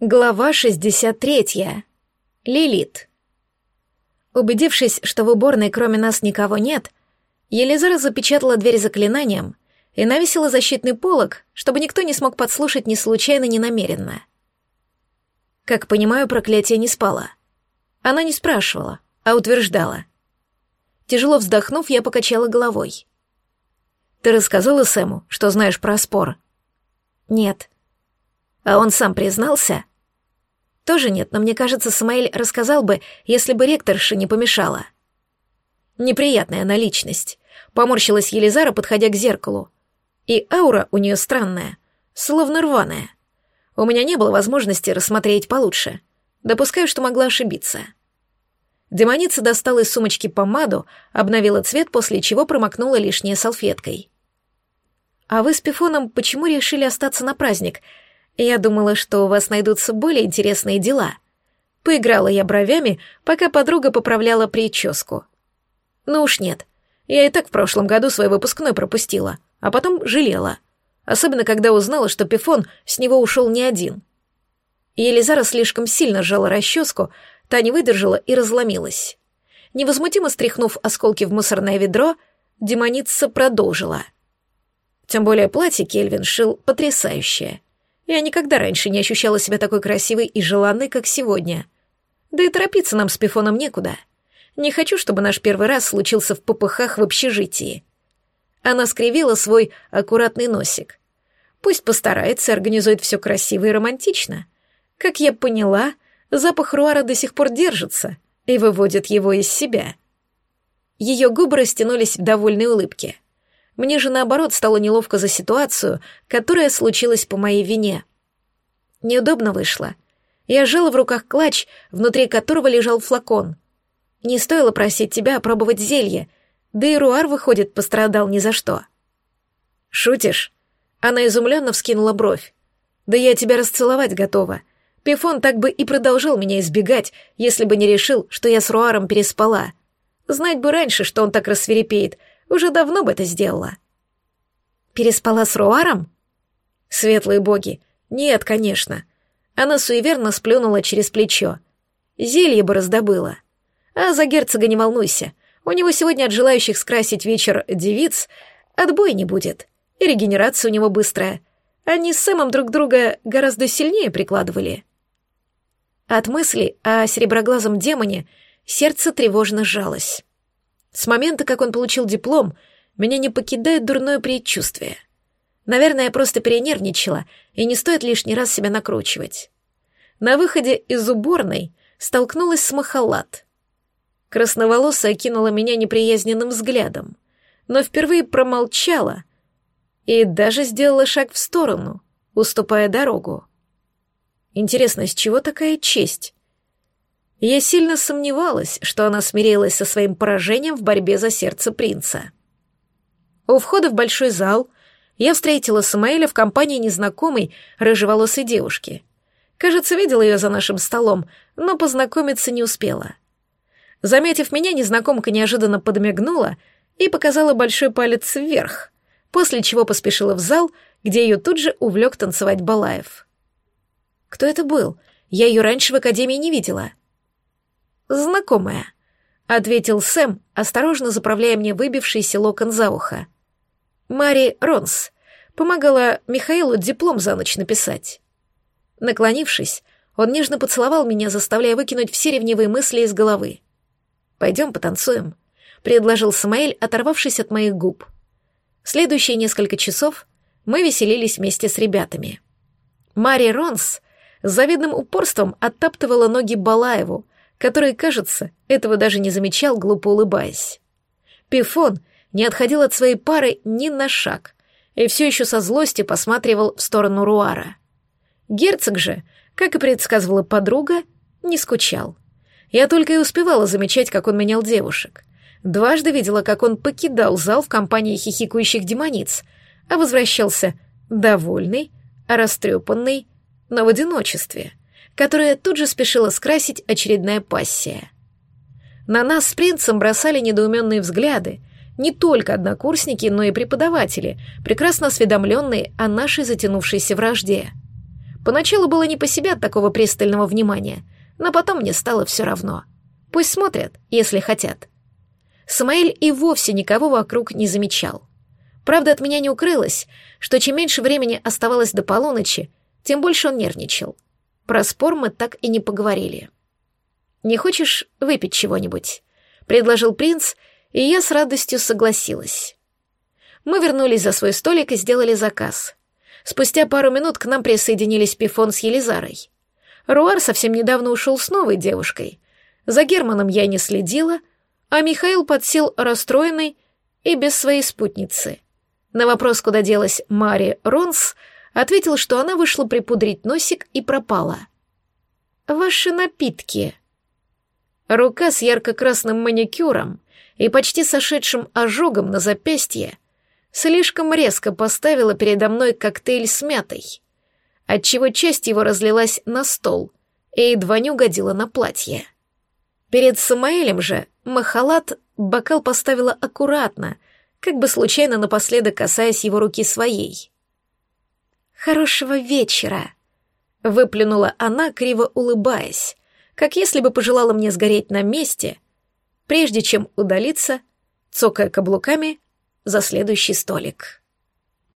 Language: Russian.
Глава 63. Лилит. Убедившись, что в уборной кроме нас никого нет, Елизара запечатала дверь заклинанием и навесила защитный полог, чтобы никто не смог подслушать ни случайно, ни намеренно. Как понимаю, проклятие не спало. Она не спрашивала, а утверждала. Тяжело вздохнув, я покачала головой. «Ты рассказала Сэму, что знаешь про спор?» «Нет», а он сам признался? Тоже нет, но мне кажется, Самаэль рассказал бы, если бы ректорша не помешала. Неприятная она личность. Поморщилась Елизара, подходя к зеркалу. И аура у нее странная, словно рваная. У меня не было возможности рассмотреть получше. Допускаю, что могла ошибиться. Демоница достала из сумочки помаду, обновила цвет, после чего промокнула лишнее салфеткой. «А вы с Пифоном почему решили остаться на праздник?» Я думала, что у вас найдутся более интересные дела. Поиграла я бровями, пока подруга поправляла прическу. Ну уж нет. Я и так в прошлом году свой выпускной пропустила, а потом жалела. Особенно, когда узнала, что Пифон с него ушел не один. Елизара слишком сильно сжала расческу, та не выдержала и разломилась. Невозмутимо стряхнув осколки в мусорное ведро, демоница продолжила. Тем более платье Кельвин шил потрясающее — я никогда раньше не ощущала себя такой красивой и желанной, как сегодня. Да и торопиться нам с Пифоном некуда. Не хочу, чтобы наш первый раз случился в попыхах в общежитии. Она скривила свой аккуратный носик. Пусть постарается организует все красиво и романтично. Как я поняла, запах руара до сих пор держится и выводит его из себя. Ее губы растянулись в довольной улыбке — мне же, наоборот, стало неловко за ситуацию, которая случилась по моей вине. Неудобно вышло. Я жила в руках клатч, внутри которого лежал флакон. Не стоило просить тебя опробовать зелье, да и Руар, выходит, пострадал ни за что. «Шутишь?» Она изумленно вскинула бровь. «Да я тебя расцеловать готова. Пифон так бы и продолжал меня избегать, если бы не решил, что я с Руаром переспала. Знать бы раньше, что он так рассверепеет, уже давно бы это сделала. Переспала с Руаром? Светлые боги. Нет, конечно. Она суеверно сплюнула через плечо. Зелье бы раздобыла. А за герцога не волнуйся. У него сегодня от желающих скрасить вечер девиц отбоя не будет. И регенерация у него быстрая. Они с Сэмом друг друга гораздо сильнее прикладывали. От мысли о сереброглазом демоне сердце тревожно сжалось. С момента, как он получил диплом, меня не покидает дурное предчувствие. Наверное, я просто перенервничала, и не стоит лишний раз себя накручивать. На выходе из уборной столкнулась с Махалат. Красноволосая окинула меня неприязненным взглядом, но впервые промолчала и даже сделала шаг в сторону, уступая дорогу. Интересно, с чего такая честь? Я сильно сомневалась, что она смирилась со своим поражением в борьбе за сердце принца. У входа в большой зал я встретила Самаэля в компании незнакомой рыжеволосой девушки. Кажется, видела ее за нашим столом, но познакомиться не успела. Заметив меня, незнакомка неожиданно подмигнула и показала большой палец вверх, после чего поспешила в зал, где ее тут же увлек танцевать Балаев. Кто это был? Я ее раньше в академии не видела. «Знакомая», — ответил Сэм, осторожно заправляя мне выбившийся локон за ухо. «Мари Ронс. Помогала Михаилу диплом за ночь написать». Наклонившись, он нежно поцеловал меня, заставляя выкинуть все ревнивые мысли из головы. «Пойдем потанцуем», — предложил Самаэль, оторвавшись от моих губ. Следующие несколько часов мы веселились вместе с ребятами. Мари Ронс с завидным упорством оттаптывала ноги Балаеву, который, кажется, этого даже не замечал, глупо улыбаясь. Пифон не отходил от своей пары ни на шаг и все еще со злостью посматривал в сторону Руара. Герцог же, как и предсказывала подруга, не скучал. Я только и успевала замечать, как он менял девушек. Дважды видела, как он покидал зал в компании хихикающих демониц, а возвращался довольный, растрепанный, но в одиночестве которое тут же спешила скрасить очередная пассия. На нас с принцем бросали недоуменные взгляды не только однокурсники, но и преподаватели, прекрасно осведомленные о нашей затянувшейся вражде. Поначалу было не по себе от такого пристального внимания, но потом мне стало все равно. Пусть смотрят, если хотят. Самаэль и вовсе никого вокруг не замечал. Правда, от меня не укрылось, что чем меньше времени оставалось до полуночи, тем больше он нервничал. Про спор мы так и не поговорили. «Не хочешь выпить чего-нибудь?» — предложил принц, и я с радостью согласилась. Мы вернулись за свой столик и сделали заказ. Спустя пару минут к нам присоединились Пифон с Елизарой. Руар совсем недавно ушел с новой девушкой. За Германом я не следила, а Михаил подсел расстроенный и без своей спутницы. На вопрос, куда делась Мари Ронс, ответил, что она вышла припудрить носик и пропала. «Ваши напитки». Рука с ярко-красным маникюром и почти сошедшим ожогом на запястье слишком резко поставила передо мной коктейль с мятой, отчего часть его разлилась на стол и едва не угодила на платье. Перед Самаэлем же Махалат бокал поставила аккуратно, как бы случайно напоследок касаясь его руки своей. «Хорошего вечера!» — выплюнула она, криво улыбаясь, как если бы пожелала мне сгореть на месте, прежде чем удалиться, цокая каблуками за следующий столик.